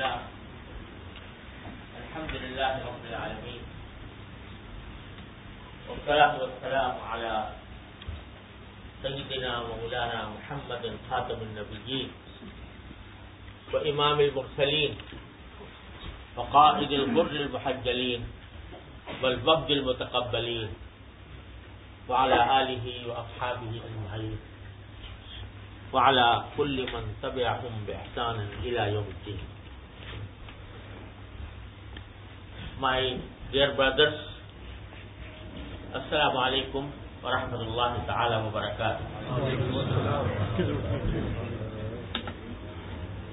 لله. الحمد لله رب العالمين. والصلاة والسلام على سيدنا مولانا محمد خاتم النبيين وإمام المرسلين وقائد الغر المحجلين والوفد المتقبلين وعلى آله وأصحابه أجمعين. وعلى كل من تبعهم بإحسان إلى يوم الدين. My dear brothers, Assalamu alaikum wa rahmatullahi ta'ala wa barakatuh.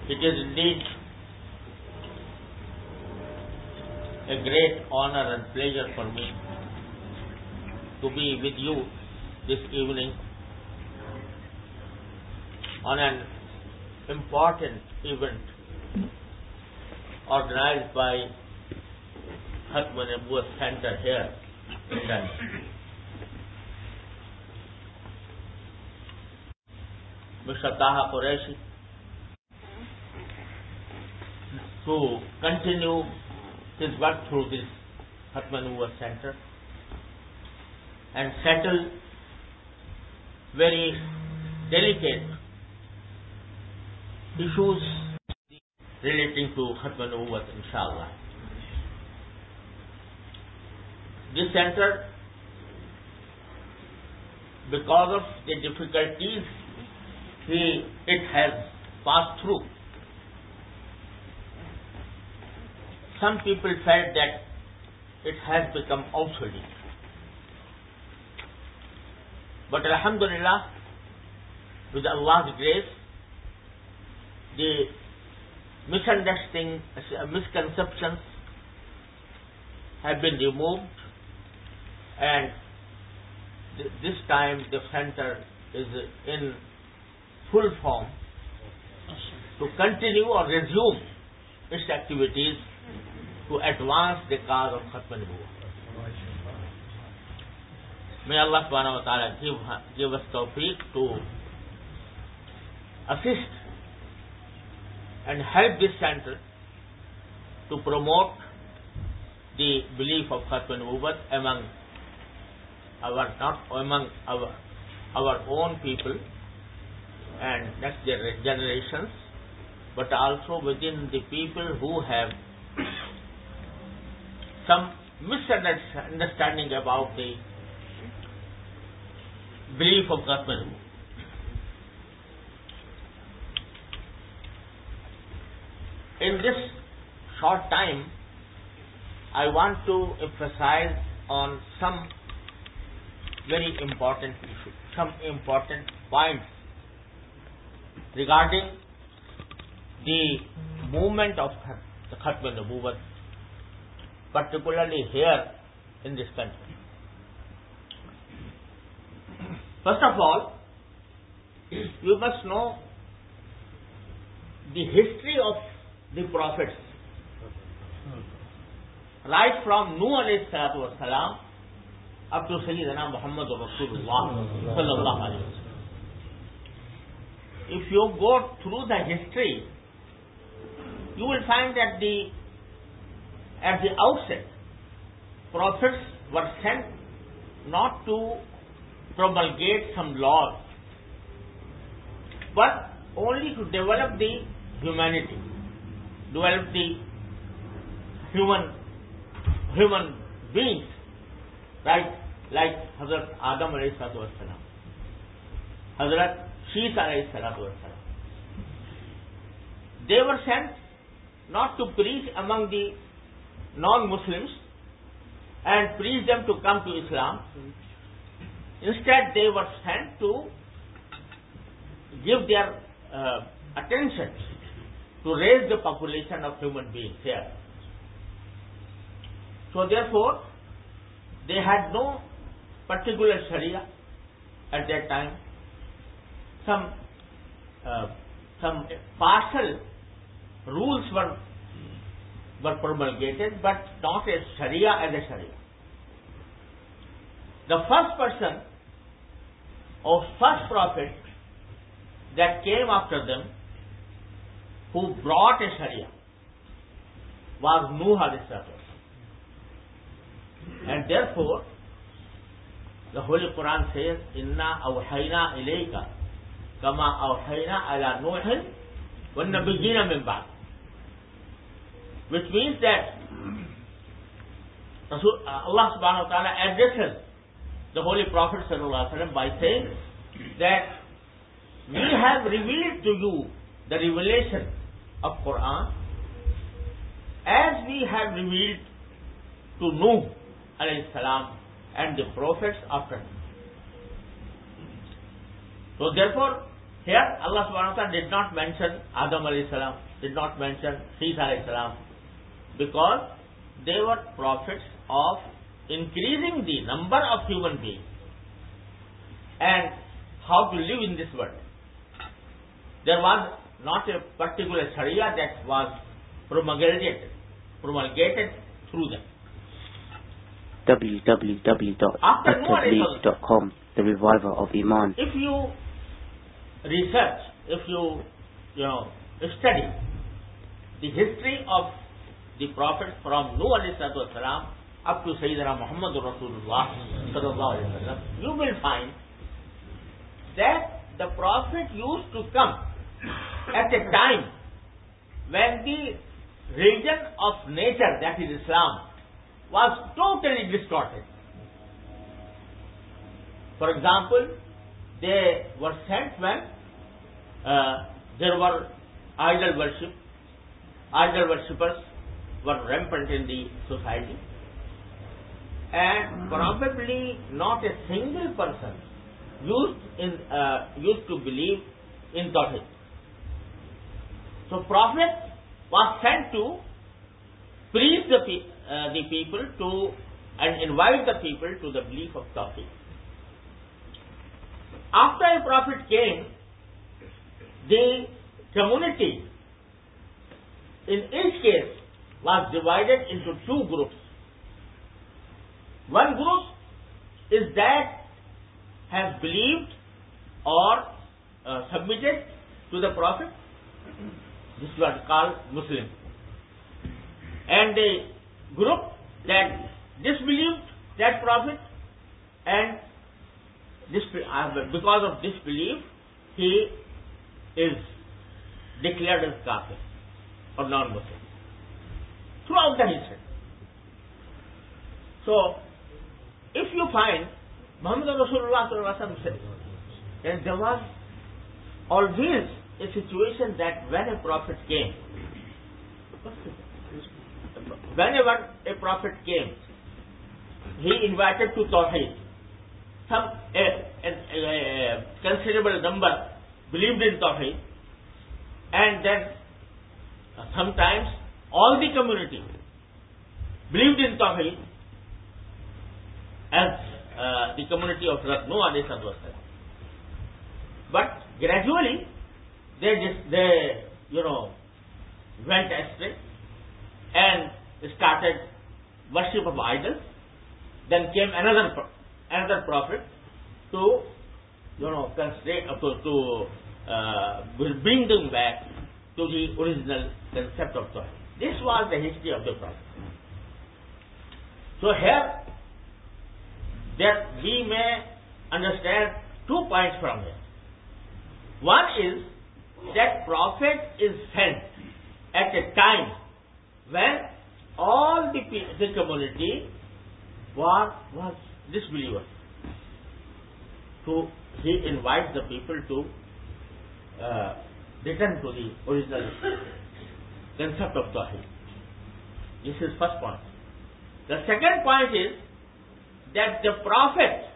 It is indeed a great honor and pleasure for me to be with you this evening on an important event organized by Khatman Nubuwwat Center here London. Mr. Taha Qureshi to continue his work through this Hatman Abu Center and settle very delicate issues relating to Khatman Nubuwwat, inshallah. This center, because of the difficulties he, it has passed through, some people felt that it has become obsolete. But Alhamdulillah, with Allah's grace, the misunderstanding, misconceptions have been removed and th- this time the center is in full form to continue or resume its activities to advance the cause of Khatman Nubuwwah. May Allah subhanahu wa ta'ala give, give us tawfiq to assist and help this center to promote the belief of Khatman Nubuwwat among our not among our our own people and next generations, but also within the people who have some misunderstanding about the belief of Khatman in this short time, I want to emphasize on some very important issues, some important points regarding the movement of the Khatma Nubuwwat, particularly here in this country. First of all, you must know the history of the prophets. Right from Nuh alayhi salatu wasalam اب تو سعید حا محمد اور رفص اللہ صلی اللہ علیہ وسلم۔ If you go through the history you will find at the at the outset prophets were sent not to propagate some law but only to develop the humanity develop the human human beings right? Like Hazrat Adam alayhi salatu wasalam, Hazrat Shees alayhi salatu wasalam. They were sent not to preach among the non-Muslims and preach them to come to Islam. Instead, they were sent to give their uh, attention to raise the population of human beings here. So therefore, they had no particular Sharia at that time. Some uh, some partial rules were were promulgated, but not as Sharia as a Sharia. The first person or first prophet that came after them who brought a Sharia was Nuh alayhi And therefore, the Holy Quran says, Inna awhayna ilayka kama awhayna ala Nuhin wa nabiyyina min ba'd. Which means that uh, Allah subhanahu wa ta'ala addresses the Holy Prophet by saying that we have revealed to you the revelation of Quran as we have revealed to Nuh salam and the prophets after him. So therefore, here Allah subhanahu wa ta'ala did not mention Adam alayhi salam, did not mention Isa alayhi salam, because they were prophets of increasing the number of human beings and how to live in this world. There was not a particular Sharia that was promulgated, promulgated through them. www.attablig.com, the reviver of Iman. If you research, if you, you know, study the history of the Prophet from Nuh salatu up to Sayyidina Muhammad Rasulullah wasallam, you will find that the Prophet used to come at a time when the region of nature, that is Islam, was totally distorted. For example, they were sent when uh, there were idol worship, idol worshippers were rampant in the society, and probably not a single person used in uh, used to believe in Tawhid. So Prophet was sent to preach the, pe- uh, the people to and invite the people to the belief of Tawhid. After a Prophet came, the community in each case was divided into two groups. One group is that has believed or uh, submitted to the Prophet. This is called Muslim. And a group that disbelieved that Prophet and uh, because of disbelief he is declared as kafir or non-Muslim throughout the history. So, if you find Muhammad Rasulullah said, there was always a situation that when a prophet came, whenever a prophet came, he invited to Tawheed. Some a, a, a considerable number believed in Tawheed, and then sometimes all the community believed in Tawheed as uh, the community of Ratnu alayhi salatu But gradually, they just, they, you know, went astray and started worship of idols. Then came another another prophet to, you know, uh, to, to uh, bring them back to the original concept of Torah. This was the history of the prophet. So here, that we may understand two points from here. One is that prophet is sent at a time when all the, the community was, was disbelievers. So he invites the people to uh, return to the original concept of Tawheed. This is first point. The second point is that the prophet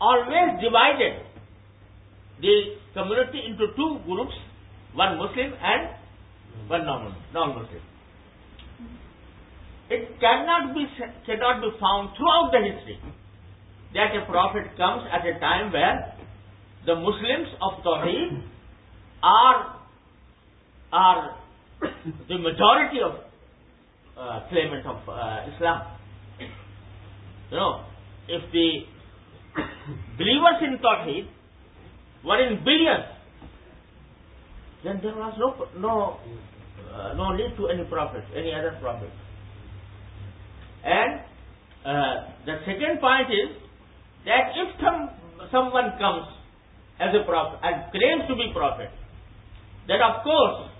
always divided the community into two groups, one Muslim and one non- non-Muslim. It cannot be cannot be found throughout the history that a prophet comes at a time where the Muslims of Tawheed are are the majority of uh, claimants of uh, Islam. You know, if the believers in Tawheed were in billions, then there was no no uh, no need to any prophet, any other prophet. Uh, the second point is that if some, someone comes as a prophet and claims to be prophet, then of course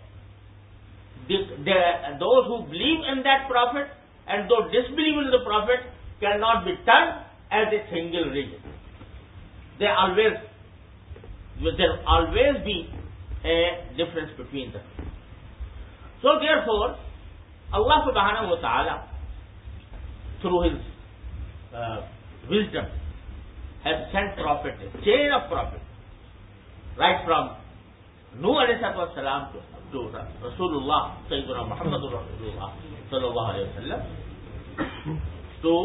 the, the, those who believe in that prophet and those disbelieve in the prophet cannot be turned as a single religion. They always there always be a difference between them. So therefore, Allah subhanahu wa ta'ala, through his wisdom has sent prophet chain after right from Nuh رسول اللہ to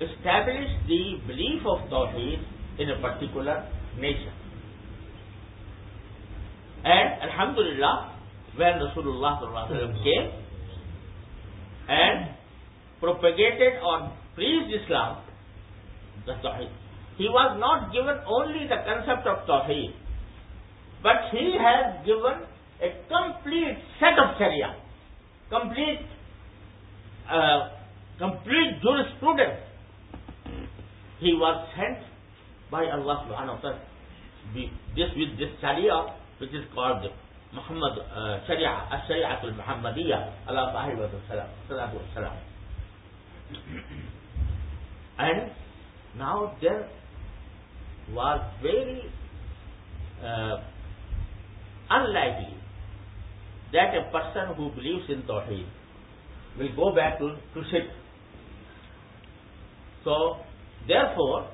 establish the belief of their in particular nature and رحمت اللہ وسول اللہ propagated or preached Islam, the Tawheed, he was not given only the concept of Tawheed, but he has given a complete set of Sharia, complete, uh, complete jurisprudence. He was sent by Allah subhanahu wa ta'ala this with this Sharia which is called Muhammad uh, Sharia, Sharia al-Muhammadiyya, Allah salatu wasalam. And now there was very uh, unlikely that a person who believes in Tawheed will go back to, to. So, therefore,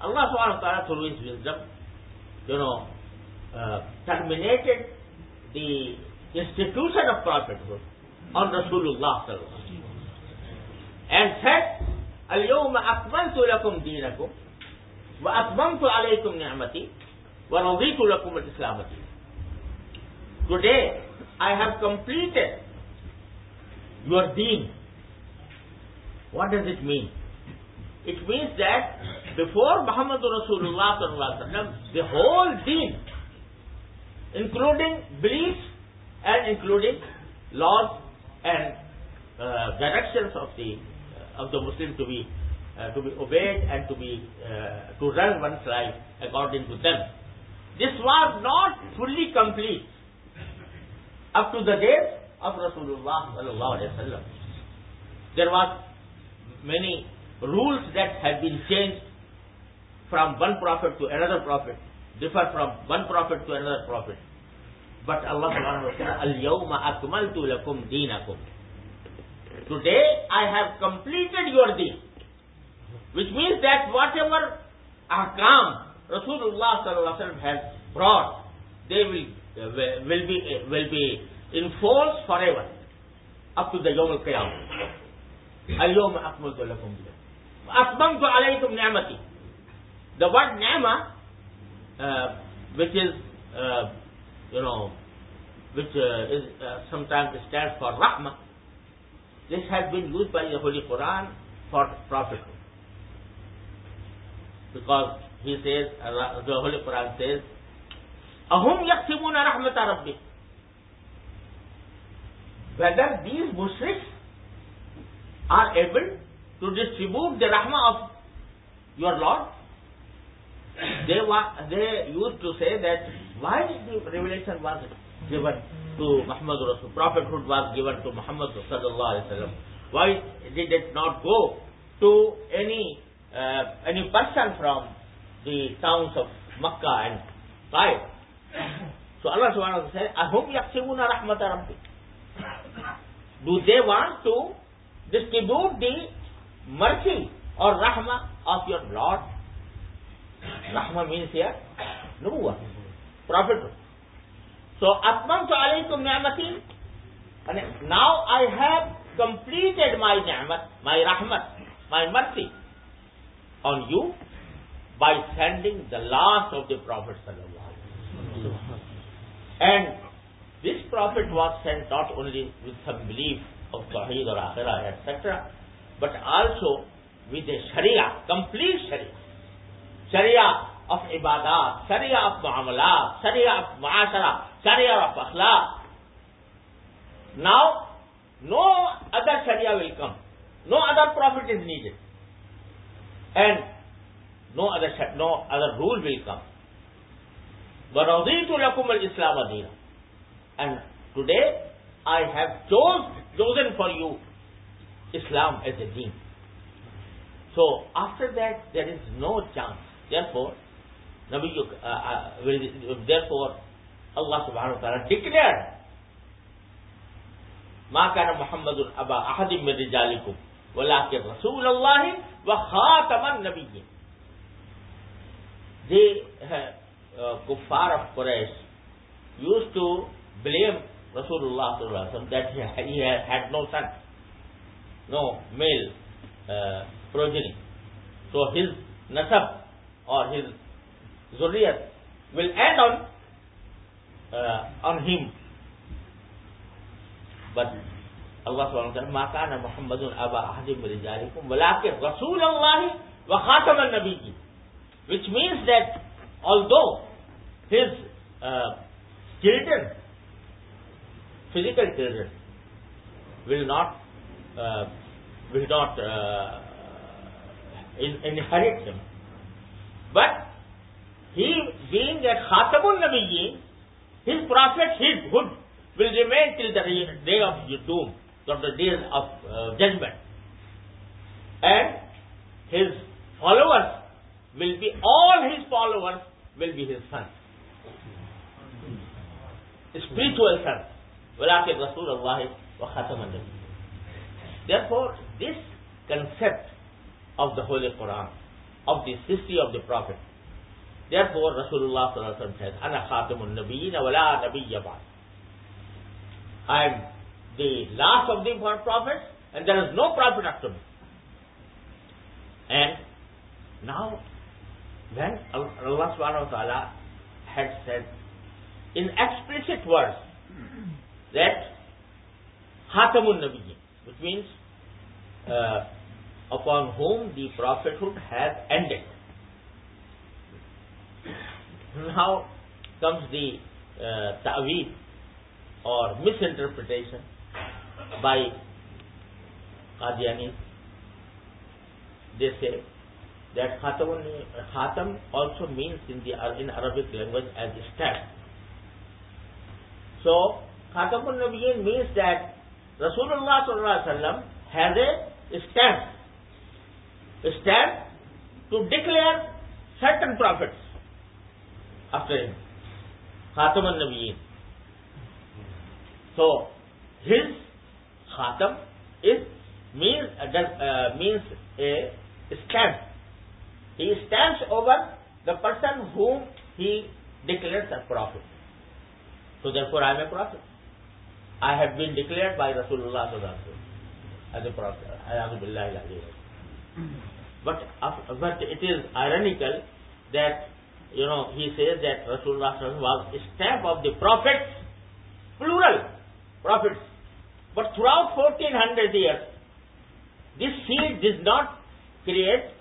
Allah subhanahu wa ta'ala through His wisdom, you know, uh, terminated the institution of prophethood on Rasulullah sallallahu and said, اليوم أكملت لكم دينكم وأتممت عليكم نعمتي ورضيت لكم الإسلام دينا. Today, I have completed your deen. What does it mean? It means that before Muhammad Rasulullah the whole deen, including beliefs and including laws and uh, directions of the uh, of the Muslim to be uh, to be obeyed and to be uh, to run one's life according to them. This was not fully complete up to the days of Rasulullah sallallahu alaihi wasallam. There was many rules that had been changed from one prophet to another prophet, differ from one prophet to another prophet. But Allah subhanahu wa ta'ala, Al-yawma akmaltu lakum deenakum. Today I have completed your deen. Which means that whatever ahkam Rasulullah has brought, they will, uh, will be, uh, will be in force forever. Up to the Yawm al-Qiyamah. Atmamtu alaykum ni'mati. The word ni'mah, uh, which is, uh, you know, which uh, is uh, sometimes stands for rahmah, this has been used by the Holy Quran for prophethood. Because he says, the Holy Quran says, Ahum yaksimuna rahmata rabbi. Whether these mushriks are able to distribute the rahmah of your Lord, they were, they used to say that why the revelation was given to Muhammad Rasul, prophethood was given to Muhammad sallallahu alaihi wasallam. Why did it not go to any uh, any person from the towns of Makkah and Taif? So Allah subhanahu wa ta'ala said, Ahum yaksimuna rahmata rabbi. Do they want to distribute the mercy or rahmah of your Lord? Rahmah means here, nubuwah, prophethood. تو اتمن سو آلی تو میمتی now I have completed my جہمت my رحمت my mercy on you by sending the last of the prophet and this prophet was sent not only with some belief of توٹرا but also with a شریا complete شرییا شریا of عبادات سر of معاملات سر of معاشرہ سر of اخلاق. Now no other Suraiya will come no other prophet is needed and no other no other rule will come بروزی ٹو لکم الاسلام دینا and today I have choose chosen for you Islam as a then so after that there is no chance there for نبی there four اللہ سے declare ماں کا نام محمد Alba احدم رجالکم ولا کے رسول اللہ و خاطم نبی جی دے کفار of Quraysh. Used to blame رسول اللہ صلی اللہ that had no son no male progeny so his نصب or his zuriyat will end on uh, on him. But Allah subhanahu wa ta'ala, ما كان محمد أبا أحد من رجالكم ولكن رسول الله وخاتم النبيين which means that although his uh, children, physical children, will not uh, will not uh, in, inherit him, but he being a Khatamun Nabiyyin, his prophethood will remain till the day of doom, till the day of uh, judgment, and his followers will be all his followers will be his sons. Spiritual sons. ولكن رسول الله وخاتم النبي. Therefore, this concept of the Holy Quran, of the history of the Prophet, therefore Rasulullah says, "Ana khatamun nabiyyin wa la nabiyya ba'd." I am the last of the prophets, and there is no prophet after me. And now when Allah subhanahu wa ta'ala had said in explicit words that Khatamun Nabiyyin, which means uh, upon whom the prophethood has ended. Now comes the uh, ta'weed or misinterpretation by Qadianis. They say that Khatam also means in the in Arabic language as stamp. So Khatamun Nabiyyin means that Rasulullah sallallahu has a stamp, a stamp to declare certain prophets after him. Khatamun Nabiyyin. So his Khatam is means uh, uh, means a stamp he stands over the person whom he declares a prophet. So therefore I am a prophet. I have been declared by Rasulullah as a prophet. But, but it is ironical that, you know, he says that Rasulullah was a stamp of the prophets, plural, prophets. But throughout 1400 years, this seed did not create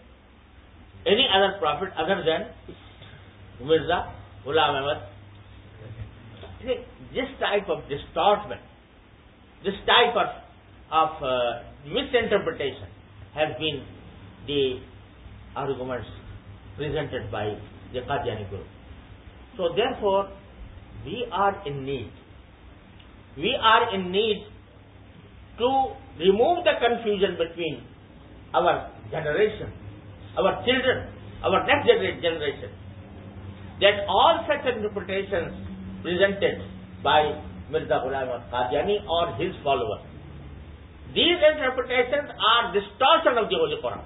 any other prophet other than Mirza Ghulam Ahmad. This type of distortion, this type of, of uh, misinterpretation has been the arguments presented by the Qadiani group. So therefore, we are in need. We are in need to remove the confusion between our generation our children, our next generation, that all such interpretations presented by Mirza Ghulam Qadiani or his followers, these interpretations are distortion of the Holy Quran,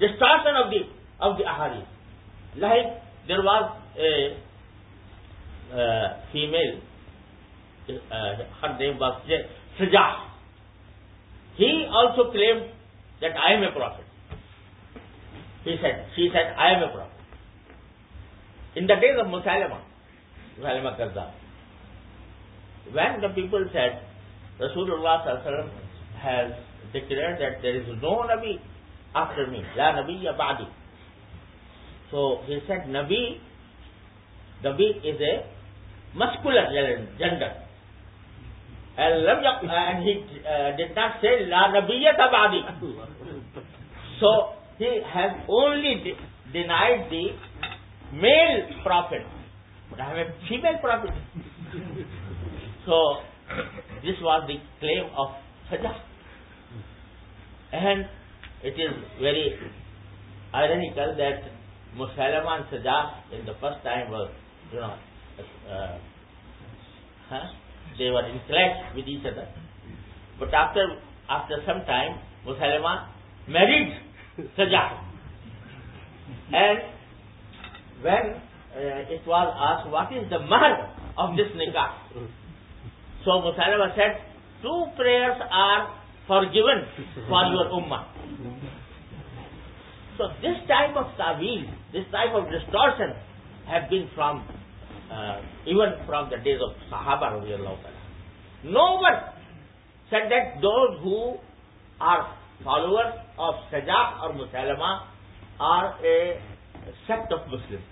distortion of the of the Ahadith. Like there was a uh, female, uh, her name was Sajah. He also claimed that I am a prophet. He said, she said, I am a prophet. In the days of Musaylama, Musaylama Kazzab, when the people said, Rasulullah has declared that there is no Nabi after me, La Nabi Ba'di. So he said, Nabi, Nabi is a muscular gender. And he uh, did not say La Nabiyyata Ba'di. So he has only de- denied the male prophet. But I am a female prophet. so, this was the claim of Sajjah. And it is very ironical that Musaylimah Sajah in the first time was they war in conflict with each other but after after some time Musaylimah marriage Sajah and when it was as what is the mehr of this nikah so Musaylimah set two prayers are forgiven for your اما So this type of tawil, this type of distortion have been from, uh, even from the days of Sahaba radiallahu ta'ala. No one said that those who are followers of Sajjah or Musalama are a sect of Muslims.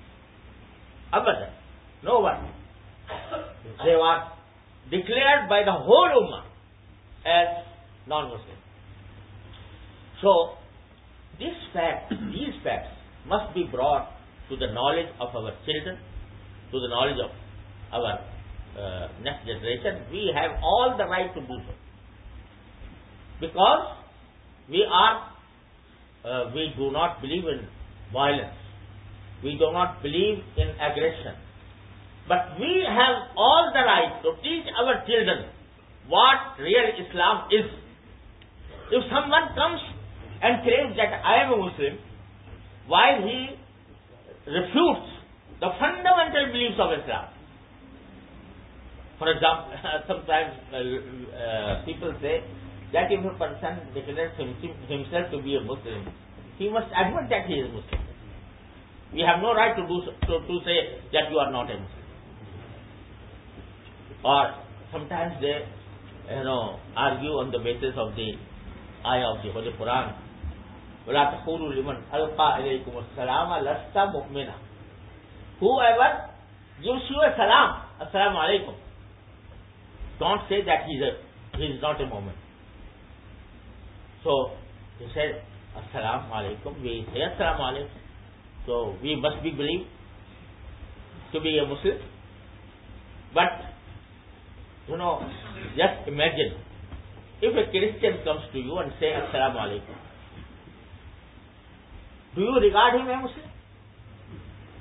Abadan. No one. They were declared by the whole Ummah as non-Muslim. So, this fact, these facts must be brought to the knowledge of our children, to the knowledge of our uh, next generation. We have all the right to do so. Because we are, uh, we do not believe in violence. We do not believe in aggression. But we have all the right to teach our children what real Islam is. If someone comes and claims that I am a Muslim, while he refutes the fundamental beliefs of Islam. For example, sometimes uh, uh, people say that if a person declares himself to be a Muslim, he must admit that he is Muslim. We have no right to do to, to say that you are not a Muslim. Or sometimes they, you know, argue on the basis of the ayah of the Holy Quran. وَلَا تَقُولُوا لِمَنْ أَلْقَى إِلَيْكُمُ السَّلَامَ لَسْتَ مُؤْمِنًا Whoever gives you a salam, assalamu alaikum, don't say that he is, a, he is not a momin. So, he said, assalamu alaikum, we say assalamu alaikum. So, we must be believed to be a Muslim. But, you know, just imagine, if a Christian comes to you and say assalamu alaikum, do you regard him as a Muslim?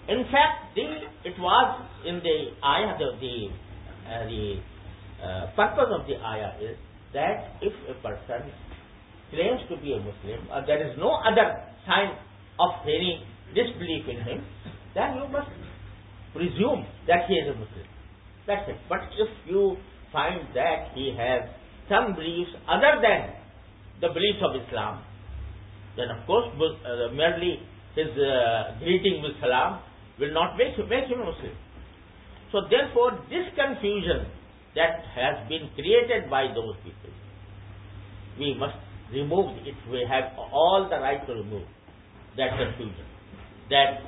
In fact, the, it was in the ayah, the, the, uh, the uh, purpose of the ayah is that if a person claims to be a Muslim, or there is no other sign of any disbelief in him, then you must presume that he is a Muslim. That's it. But if you find that he has some beliefs other than the beliefs of Islam, then of course uh, merely his uh, greeting with salam will not make him, make him a Muslim. So therefore this confusion that has been created by those people, we must remove it. We have all the right to remove that confusion that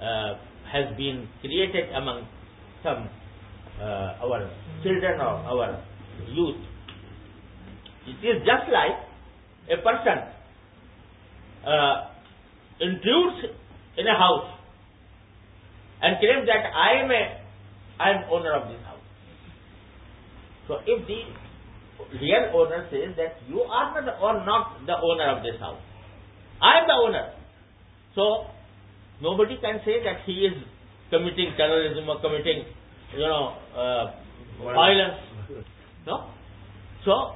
uh, has been created among some uh, our children or our youth. It is just like a person uh, intrudes in a house and claims that I am a I am owner of this house. So if the real owner says that you are not or not the owner of this house, I am the owner. So nobody can say that he is committing terrorism or committing, you know, uh, violence. No. So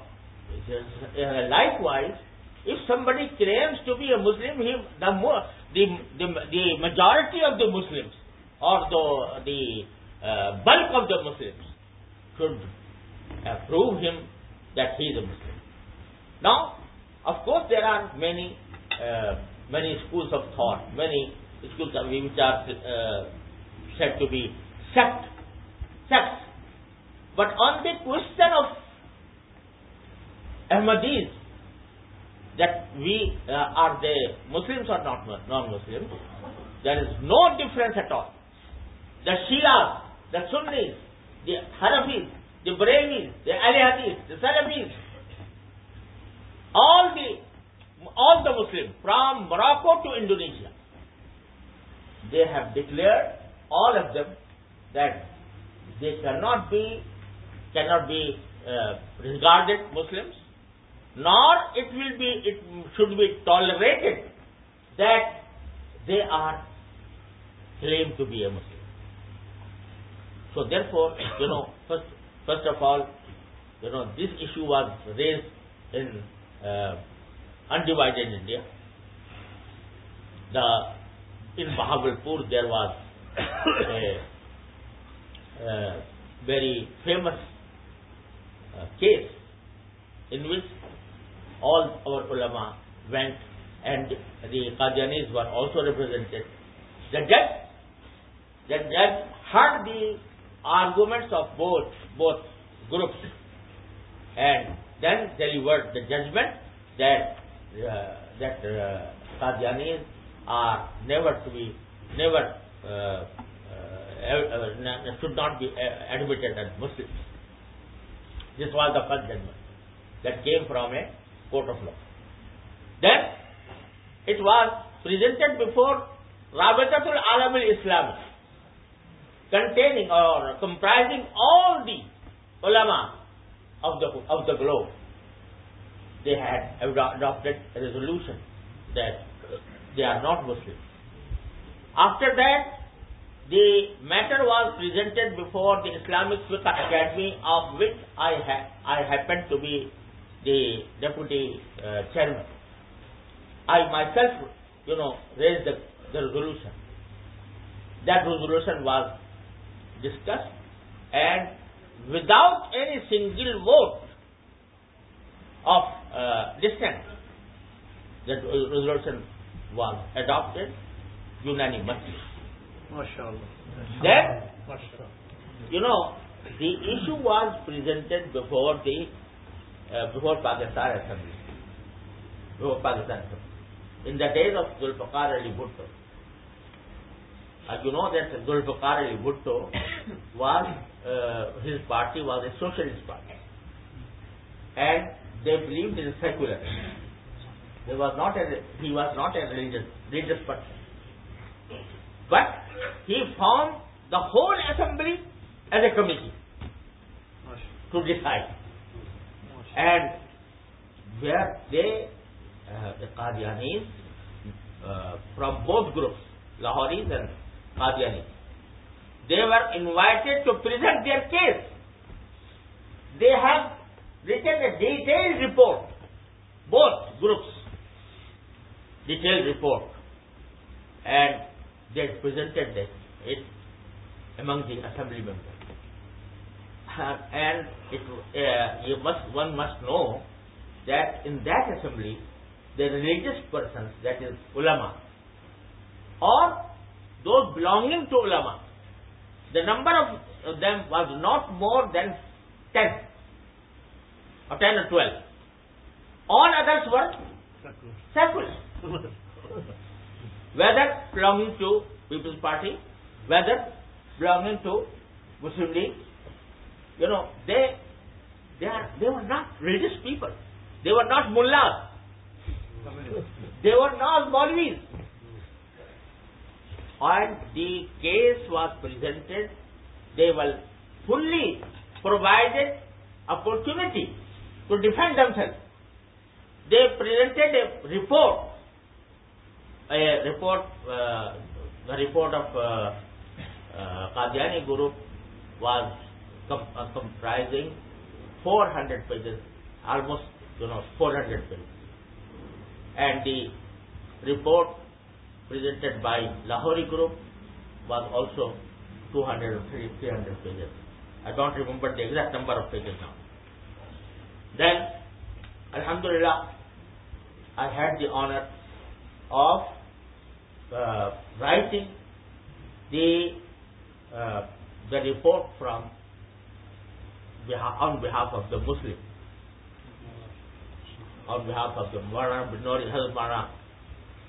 likewise, if somebody claims to be a Muslim, he, the, the, the, the majority of the Muslims or the, the uh, bulk of the Muslims should prove him that he is a Muslim. Now, of course, there are many uh, many schools of thought, many schools of, which are uh, said to be sect, sects. But on the question of Ahmadis, that we uh, are they Muslims or not non-Muslims, there is no difference at all. The Shias, the Sunnis, the Hanafis, the Brahmis, the Ali the Salafis, all the all the Muslim from Morocco to Indonesia, they have declared all of them that they cannot be cannot be uh, regarded Muslims, nor it will be it should be tolerated that they are claimed to be a Muslim. So therefore, you know, first first of all, you know, this issue was raised in uh, undivided India. The in Bahawalpur there was a, a very famous uh, case in which all our ulama went and the Qadianis were also represented. The judge, the judge heard the arguments of both both groups and then delivered the judgment that uh, that uh, Qadianis are never to be never uh, uh, should not be admitted as Muslims. This was the first judgment that came from a court of law. Then it was presented before Rabitatul Alam al-Islami containing or comprising all the ulama of the of the globe. They had adopted a resolution that uh, they are not Muslims. After that, the matter was presented before the Islamic Fiqh Academy, of which I ha- I happened to be the deputy uh, chairman. I myself, you know, raised the, the resolution. That resolution was discussed, and without any single vote of uh, dissent, the resolution was adopted unanimously. Then, you know, the issue was presented before the uh, before Pakistan assembly بہ Pakistan in the days of Zulfikar Ali Bhutto I you know the Zulfikar Ali Bhutto was his party was a socialist party and they believe in secular they was not he was not as religious person but he form the whole assembly as a committee to decide And where they, uh, the Qadianis, uh, from both groups, Lahoris and Qadianis, they were invited to present their case. They have written a detailed report, both groups, detailed report, and they presented it among the assembly members. And it, uh, you must, one must know that in that assembly, the religious persons, that is ulama, or those belonging to ulama, the number of them was not more than 10 or 10 or 12. All others were secular. whether belonging to People's Party, whether belonging to Muslim League, you know, they they are they were not religious people. They were not mullahs. they were not Maulvis. And the case was presented, they were fully provided opportunity to defend themselves. They presented a report a report, uh, the report of uh, uh, group was comprising 400 pages, almost you know 400 pages, and the report presented by Lahori group was also 200 or 300 pages. I don't remember the exact number of pages now. Then, Alhamdulillah, I had the honor of uh, writing the uh, the report from on behalf of the Muslim, on behalf of the Mara Binori, Hazrat Mara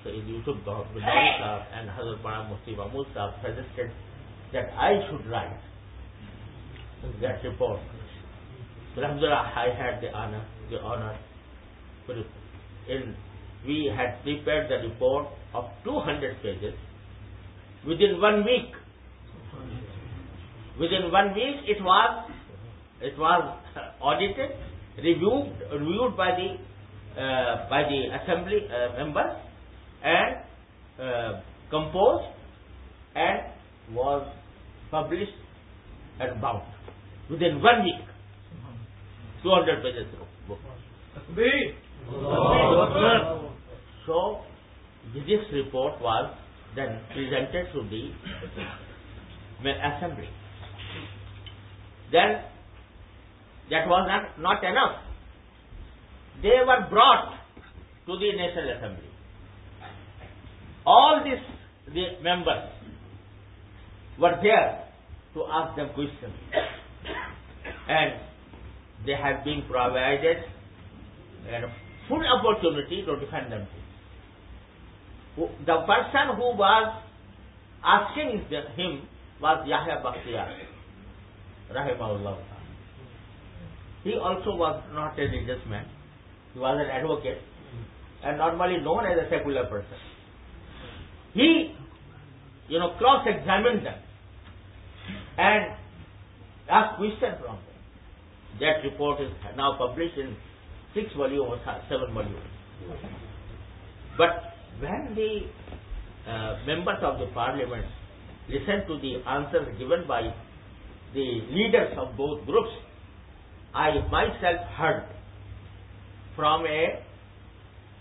Sayyid Yusuf Binori Sahab and Hazrat Mara Mufti Mahmud Sahab suggested that I should write that report. Alhamdulillah, I had the honor, the honor in we had prepared the report of 200 pages within one week. Within one week, it was it was audited, reviewed, reviewed by the uh, by the assembly uh, members, and uh, composed, and was published and bound within one week. 200 pages book. So, this report was then presented to the assembly. Then, that was not, not enough. They were brought to the National Assembly. All these the members were there to ask them questions. And they have been provided a full opportunity to defend themselves. The person who was asking him was Yahya Bakhtiyar, rahimahullah. He also was not a religious man. He was an advocate and normally known as a secular person. He, you know, cross-examined them and asked questions from them. That report is now published in six volumes or seven volumes. But when the uh, members of the parliament listened to the answers given by the leaders of both groups, I myself heard from a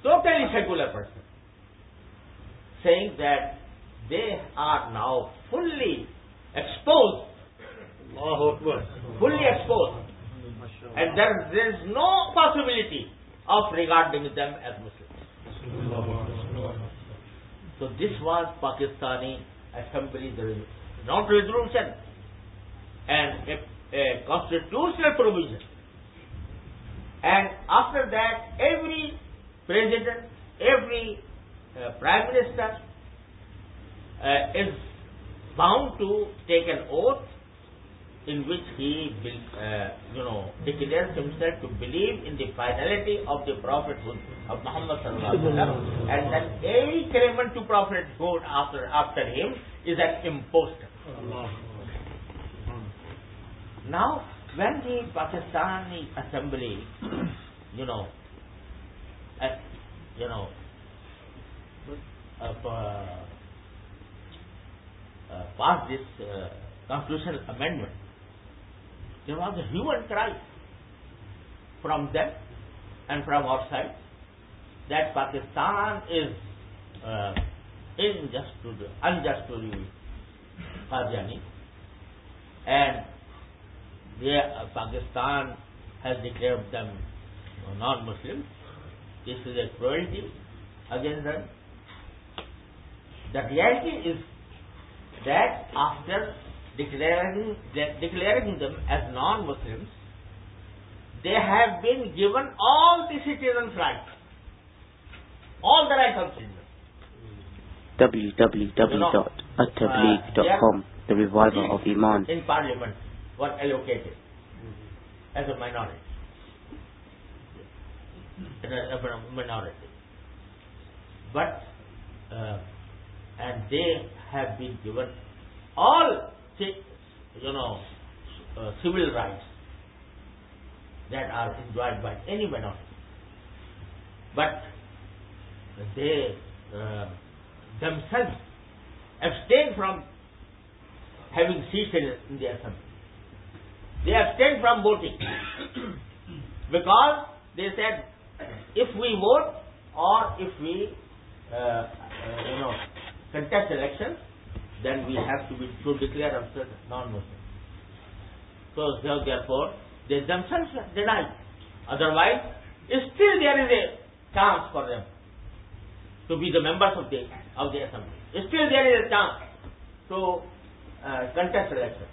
totally secular person saying that they are now fully exposed, fully exposed, and there, there is no possibility of regarding them as Muslims. So this was Pakistani Assembly, not resolution, and a, a constitutional provision. And after that, every president, every uh, prime minister uh, is bound to take an oath in which he uh, you know, declares himself to believe in the finality of the prophethood of Muhammad sallallahu and that any claimant to prophethood after after him is an impostor. Now, when the Pakistani Assembly, you know, uh, you know, uh, uh, passed this uh, constitutional amendment, there was a hue and cry from them and from outside that Pakistan is uh, unjust to the, unjust to the Qadiani and they, uh, Pakistan has declared them non-Muslims. This is a cruelty against them. The reality is that after declaring, declaring them as non-Muslims, they have been given all the citizens' rights, all the rights of citizens. www.attableek.com The Reviver of Iman In Parliament were allocated as a minority. As a minority. But, uh, and they have been given all you know, uh, civil rights that are enjoyed by any minority. But they uh, themselves abstain from having seats in the assembly. They abstain from voting because they said if we vote or if we uh, uh you know contest elections then we have to be to declare ourselves non-Muslim. So, therefore, they themselves deny. Otherwise, still there is a chance for them to be the members of the of the assembly. Still there is a chance to uh, contest election,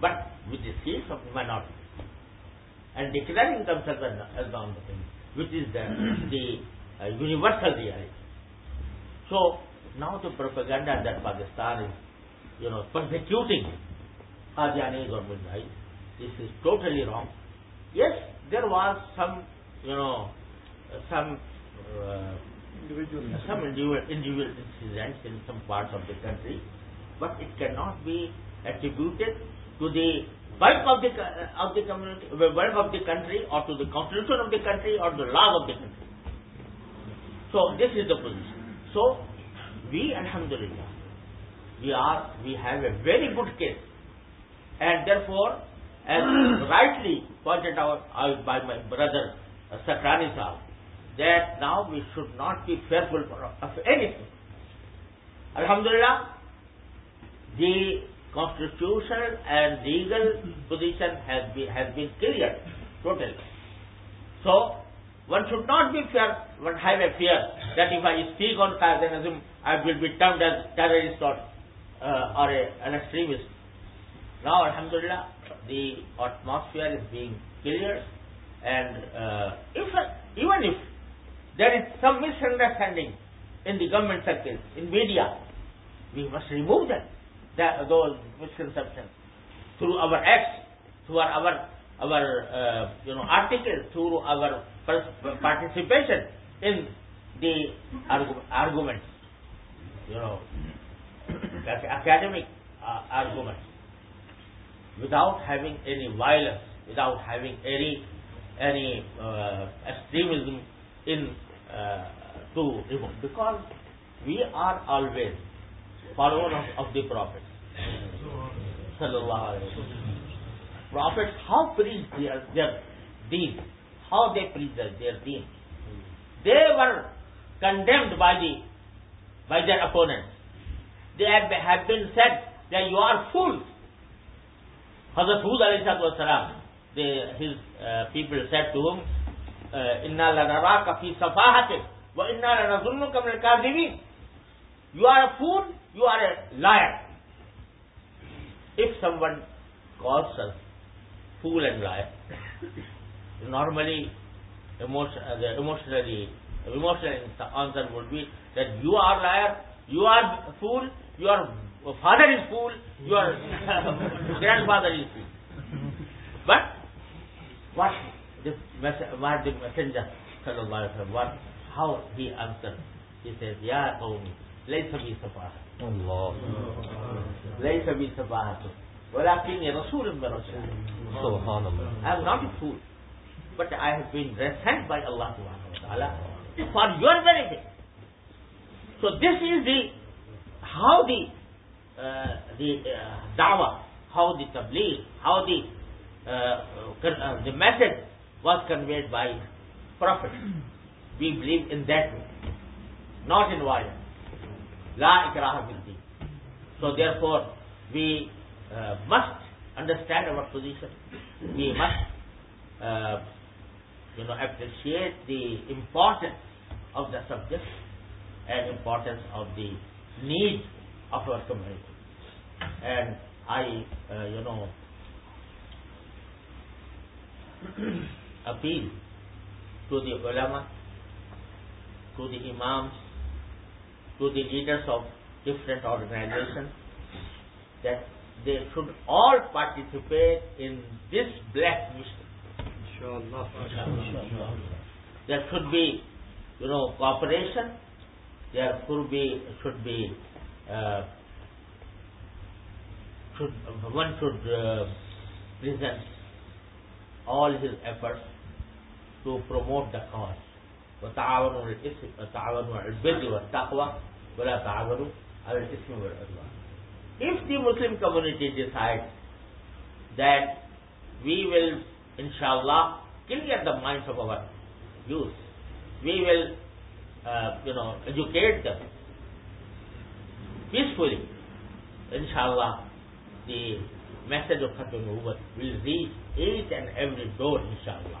but with the seats of minority and declaring themselves as non-Muslim, which is the the uh, universal reality. So now the propaganda that Pakistan is you know, persecuting Qadiani government, right? This is totally wrong. Yes, there was some, you know, some uh, some individual, individual incidents in some parts of the country, but it cannot be attributed to the bulk of the uh, of the community, bulk of the country, or to the constitution of the country, or the law of the country. So this is the position. So we, Alhamdulillah, we are we have a very good case, and therefore, as rightly pointed out, out by my brother uh, Sakrani Sahib, that now we should not be fearful for, of anything. Alhamdulillah, the constitutional and legal position has been, has been cleared totally. So, one should not be fear, one have a fear that if I speak on Qadianism, I will be termed as terrorist or, uh, or a, an extremist. Now, Alhamdulillah, the atmosphere is being cleared and uh, if, even if there is some misunderstanding in the government circles, in media, we must remove them, that, those misconceptions through our acts, through our our, our uh, you know articles, through our participation in the argu- arguments, you know, ac- academic uh, arguments, without having any violence, without having any any uh, extremism in uh, to remove, because we are always followers of the Prophet. Prophet how please their their deal how they please their then they were condemned by the by their opponent they have if said you are fool Hud علیہ they his people said to him home in روا کا فی صفا کے انارز البار you are a fool you are a liar If someone calls us fool and liar, normally emotion, uh, the emotionally emotional answer would be that you are liar, you are fool, your father is fool, your grandfather is fool. But what mess- what the messenger sallallahu alaihi wasallam what how he answered? He says, "Ya qawmi, laysa bi safaha." Allah. ليس بي سفاهة ولكني رسول من رسول الله. Subhanallah. I am not a fool, but I have been sent by Allah subhanahu wa ta'ala for your benefit. So this is the how the uh, the uh, dawah, how the tabligh, how the uh, con- uh, the message was conveyed by Prophet. We believe in that way, not in violence. La ikraha. So therefore, we uh, must understand our position. We must, uh, you know, appreciate the importance of the subject and importance of the need of our community. And I, uh, you know, appeal to the ulama, to the imams, to the leaders of different organizations that they should all participate in this black mission. There should be, you know, cooperation. There should be should be uh, should one should uh, present all his efforts to promote the cause. وتعاونوا على الاسم تعاونوا على البر والتقوى ولا تعاونوا على الاسم والعدوان. If the Muslim community decides that we will, inshallah, clear the minds of our youth, we will, uh, you know, educate them peacefully, inshallah, the message of Khatman Nubuwwat will reach each and every door, inshallah.